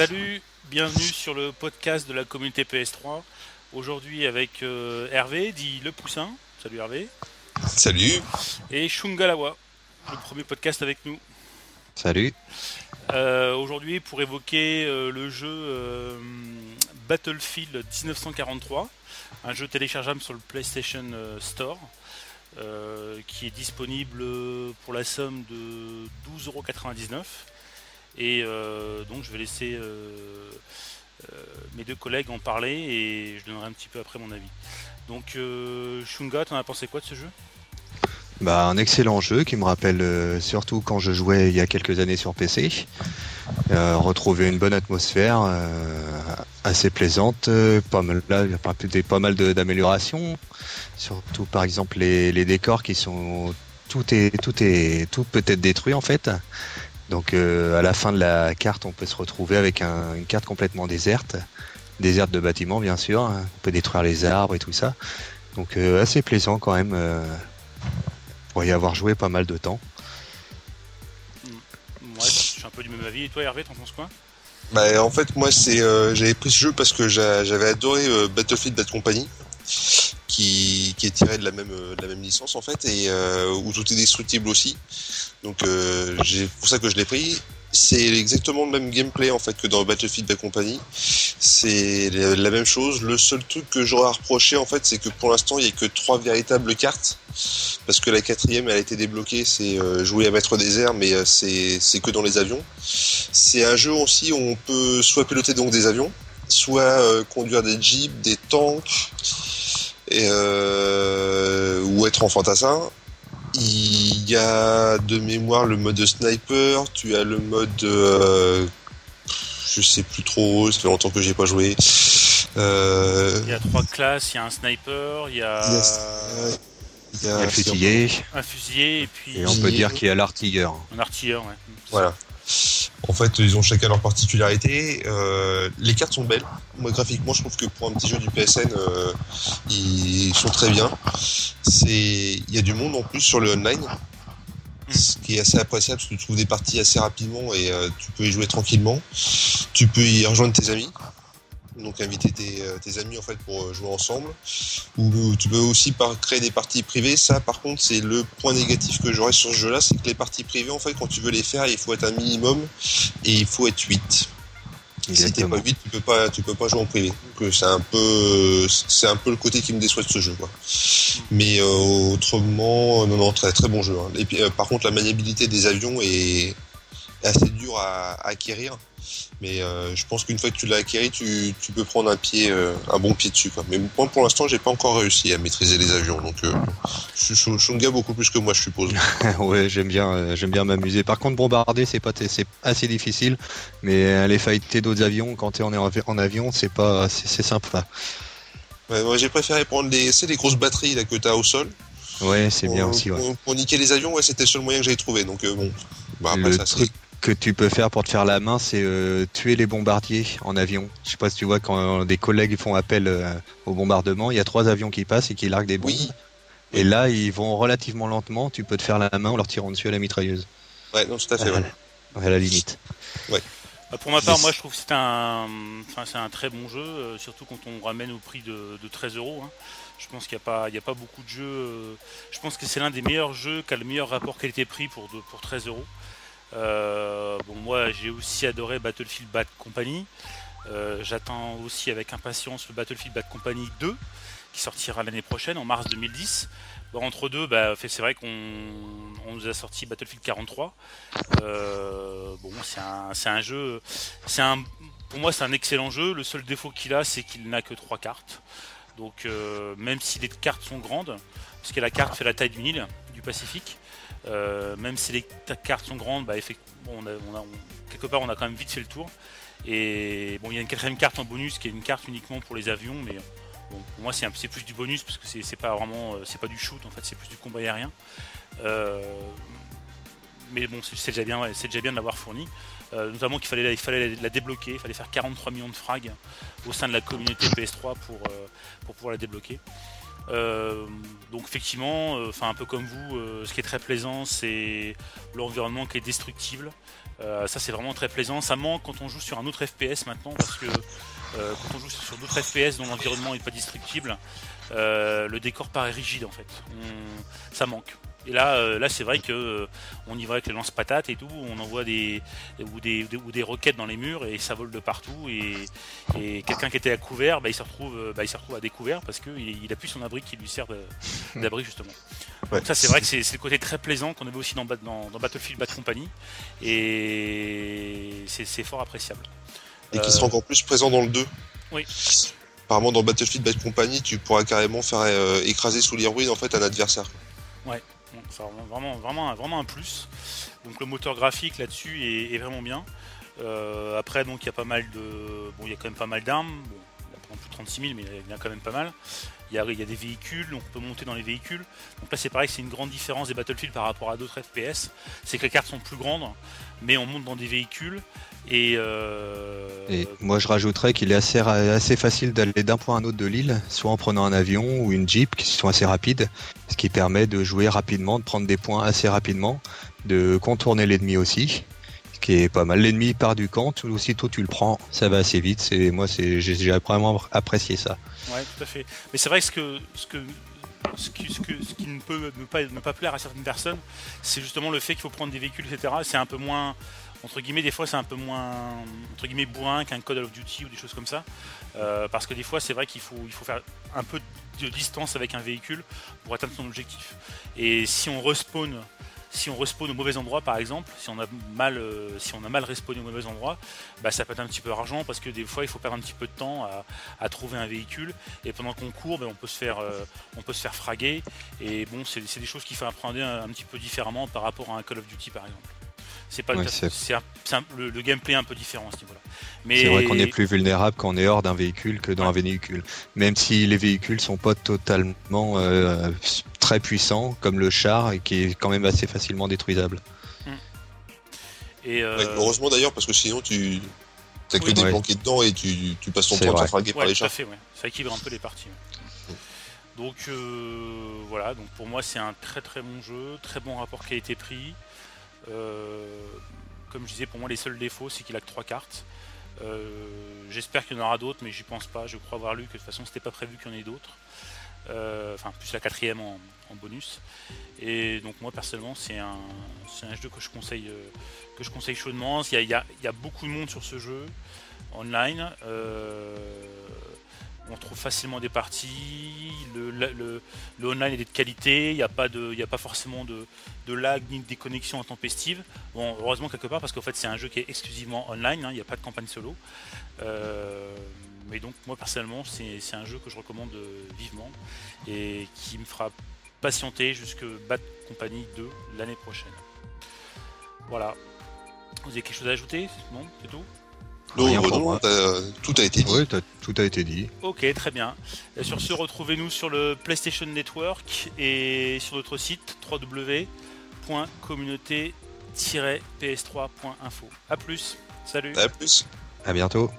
Salut, bienvenue sur le podcast de la communauté PS3. Aujourd'hui avec euh, Hervé, dit Le Poussin. Salut Hervé. Salut. Et Shungalawa, le premier podcast avec nous. Salut. Euh, aujourd'hui pour évoquer euh, le jeu Battlefield 1943, un jeu téléchargeable sur le PlayStation Store. qui est disponible pour la somme de 12,99€. Et donc je vais laisser mes deux collègues en parler et je donnerai un petit peu après mon avis. Donc Shunga, t'en as pensé quoi de ce jeu? Bah, un excellent jeu qui me rappelle euh, surtout quand je jouais il y a quelques années sur PC. Euh, retrouver une bonne atmosphère euh, assez plaisante, pas mal il y a pas mal d'améliorations. Surtout par exemple les, les, décors qui sont tout est tout est tout peut être détruit en fait. Donc à la fin de la carte, on peut se retrouver avec un, une carte complètement déserte, déserte de bâtiments bien sûr. On peut détruire les arbres et tout ça. Donc assez plaisant quand même pour y avoir joué pas mal de temps. Ouais, je suis un peu du même avis. Et toi, Hervé, t'en penses quoi? Bah, En fait, moi, c'est euh, j'avais pris ce jeu parce que j'avais adoré euh, Battlefield Bad Company, qui, est tiré de la même, euh, de la même licence, en fait, et où tout est destructible aussi. Donc, c'est pour ça que je l'ai pris c'est exactement le même gameplay en fait que dans Battlefield Bad Company. C'est la même chose. Le seul truc que j'aurais à reprocher en fait, c'est que pour l'instant il n'y a que trois véritables cartes parce que la quatrième elle a été débloquée, c'est euh, jouer à maître désert, mais euh, c'est que dans les avions. C'est un jeu aussi où on peut soit piloter donc des avions, soit euh, conduire des jeeps, des tanks, et, ou être en fantassin. Il y a de mémoire le mode sniper, tu as le mode je sais plus trop, ça fait longtemps que j'ai pas joué. Il y a trois classes, il y a un sniper, il y a il y a un fusillé. Un fusillé et puis. Et on peut dire qu'il y a l'artilleur. Un artilleur, ouais. Voilà. En fait, ils ont chacun leur particularité. Euh, les cartes sont belles. Moi, graphiquement, je trouve que pour un petit jeu du PSN, euh, ils sont très bien. Il y a du monde en plus sur le online, hmm. ce qui est assez appréciable parce que tu trouves des parties assez rapidement et euh, tu peux y jouer tranquillement. Tu peux y rejoindre tes amis donc inviter euh, tes, amis en fait pour euh, jouer ensemble. Ou tu peux aussi créer des parties privées. Ça, par contre, c'est le point négatif que j'aurais sur ce jeu-là, c'est que les parties privées, en fait, quand tu veux les faire, il faut être un minimum et il faut être 8. Si t'es pas 8, tu peux pas, tu peux pas jouer en privé. Donc c'est un peu, c'est un peu le côté qui me déçoit de ce jeu, quoi. Mais euh, autrement, non, non, très très bon jeu. Hein. Et puis, par contre, la maniabilité des avions est assez dure à acquérir. Mais euh, je pense qu'une fois que tu l'as acquis, tu, tu, peux prendre un pied, euh, un bon pied dessus. Quoi. Mais moi, pour l'instant, j'ai pas encore réussi à maîtriser les avions. Donc, euh, je suis Shunga beaucoup plus que moi, je suppose. ouais, j'aime bien, j'aime bien m'amuser. Par contre, bombarder, c'est pas, c'est assez difficile. Mais aller fighter d'autres avions quand tu es en, en avion, c'est pas, c'est sympa. Ouais, moi, j'ai préféré prendre les, les grosses batteries là que t'as au sol. Ouais, c'est bien aussi. Ouais. Pour, niquer les avions, ouais, c'était le seul moyen que j'avais trouvé. Donc bon, bah, après, le ça, truc que tu peux faire pour te faire la main, c'est euh, tuer les bombardiers en avion. Je sais pas si tu vois quand des collègues font appel euh, au bombardement, il y a trois avions qui passent et qui larguent des bombes. Et là, ils vont relativement lentement. Tu peux te faire la main en leur tirant dessus à la mitrailleuse. Ouais, non, tout à fait. À la limite. Ouais. Euh, pour ma part, moi je trouve que c'est un, enfin, c'est un très bon jeu, surtout quand on ramène au prix de, 13 euros. Hein. Je pense qu'il n'y a, pas, il y a pas beaucoup de jeux. je pense que c'est l'un des meilleurs jeux qui a le meilleur rapport qualité-prix pour, pour 13 euros. Euh, bon, moi j'ai aussi adoré Battlefield Bad Company. Euh, j'attends aussi avec impatience le Battlefield Bad Company 2 qui sortira l'année prochaine en mars 2010. entre deux, bah, c'est vrai qu'on nous a sorti Battlefield 43. Euh, bon, c'est un, jeu, un, pour moi c'est un excellent jeu. Le seul défaut qu'il a, c'est qu'il n'a que trois cartes. Donc même si les cartes sont grandes, parce que la carte fait la taille d'une île du Pacifique, euh, même si les cartes sont grandes, bah, effectivement, quelque part on a quand même vite fait le tour. Et bon, il y a une quatrième carte en bonus qui est une carte uniquement pour les avions, mais pour moi c'est plus du bonus parce que c'est pas vraiment, euh, c'est pas du shoot en fait, c'est plus du combat aérien. Euh, mais bon, c'est déjà bien, c'est déjà bien de l'avoir fourni. notamment qu'il fallait, la débloquer, il fallait faire 43 millions de frags au sein de la communauté PS3 pour, pour pouvoir la débloquer. Donc effectivement, enfin un peu comme vous, ce qui est très plaisant, c'est l'environnement qui est destructible. ça c'est vraiment très plaisant. Ça manque quand on joue sur un autre FPS maintenant parce que quand on joue sur d'autres FPS dont l'environnement n'est pas destructible, le décor paraît rigide en fait. ça manque. Et là, euh, là c'est vrai que euh, on y va avec les lance-patates et tout, on envoie des ou, des ou des roquettes dans les murs et ça vole de partout. Et, quelqu'un qui était à couvert, bah, il se retrouve, euh, bah, il se retrouve à découvert parce qu'il il a plus son abri qui lui sert d'abri justement. Donc ça, c'est vrai que c'est le côté très plaisant qu'on avait aussi dans, dans, dans Battlefield Bad Company et c'est fort appréciable. Et qui sera encore plus présent dans le 2. Oui. Apparemment, dans Battlefield Bad Company, tu pourras carrément faire écraser sous les ruines en fait un adversaire. Ouais vraiment, vraiment, vraiment un plus. Donc le moteur graphique là-dessus est, vraiment bien. Euh, après donc il y a pas mal de, bon il y a quand même pas mal d'armes. Plus de 36 000 mais il y en a quand même pas mal. Il y, a, des véhicules, on peut monter dans les véhicules. Donc là c'est pareil, c'est une grande différence des Battlefield par rapport à d'autres FPS. C'est que les cartes sont plus grandes, mais on monte dans des véhicules euh, et, moi, je rajouterais qu'il est assez, assez facile d'aller d'un point à un autre de l'île, soit en prenant un avion ou une jeep qui sont assez rapides, ce qui permet de jouer rapidement, de prendre des points assez rapidement, de contourner l'ennemi aussi, qui est pas mal. L'ennemi part du camp, aussitôt tu le prends, ça va assez vite. C'est moi, j'ai vraiment apprécié ça. Ouais, tout à fait. Mais c'est vrai que ce que ce qui, ne peut ne pas, ne pas plaire à certaines personnes, c'est justement le fait qu'il faut prendre des véhicules, etc. C'est un peu moins, entre guillemets, des fois c'est un peu moins entre guillemets bourrin qu'un Code of Duty ou des choses comme ça. Euh, parce que des fois c'est vrai qu'il faut, il faut faire un peu de distance avec un véhicule pour atteindre son objectif. Et si on respawn si on respawn au mauvais endroit par exemple, si on a mal, euh, si on a mal respawné au mauvais endroit, bah, ça peut être un petit peu argent parce que des fois il faut perdre un petit peu de temps à, trouver un véhicule et pendant qu'on court, bah, on peut se faire, euh, on peut se faire fraguer et bon c'est des choses qu'il faut apprendre un, petit peu différemment par rapport à un Call of Duty par exemple. C'est pas le, gameplay un peu différent à ce niveau-là. Mais... C'est vrai qu'on est plus vulnérable quand on est hors d'un véhicule que dans un véhicule. Même si les véhicules sont pas totalement euh, très puissants, comme le char, et qui est quand même assez facilement détruisable. Hmm. Et euh, heureusement d'ailleurs, parce que sinon tu t'as que des planqués dedans et tu, passes ton temps à fraguer par les chars. Ça équilibre un peu les parties. Donc euh, voilà, donc pour moi c'est un très très bon jeu, très bon rapport qui a été pris. Euh, comme je disais, pour moi, les seuls défauts, c'est qu'il a que trois cartes. Euh, j'espère qu'il y en aura d'autres, mais j'y pense pas. Je crois avoir lu que de toute façon, c'était pas prévu qu'il y en ait d'autres. Euh, enfin, plus la quatrième en, bonus. Et donc, moi, personnellement, c'est un, un, jeu que je conseille, que je conseille chaudement. Il y, a, il y, a, beaucoup de monde sur ce jeu online on trouve facilement des parties, le, online est de qualité, il n'y a, pas a pas forcément de, lag ni de déconnexion intempestive. Bon, heureusement quelque part parce qu'en fait c'est un jeu qui est exclusivement online, hein, il n'y a pas de campagne solo. Euh, mais donc moi personnellement c'est un jeu que je recommande vivement et qui me fera patienter jusque Bad Company 2 l'année prochaine. Voilà. Vous avez quelque chose à ajouter? Non, c'est tout? Non, tout a été dit. Oui, tout a été dit. Ok, très bien. sur ce, retrouvez-nous sur le PlayStation Network et sur notre site www.communauté-ps3.info. A plus. Salut. A plus. À bientôt.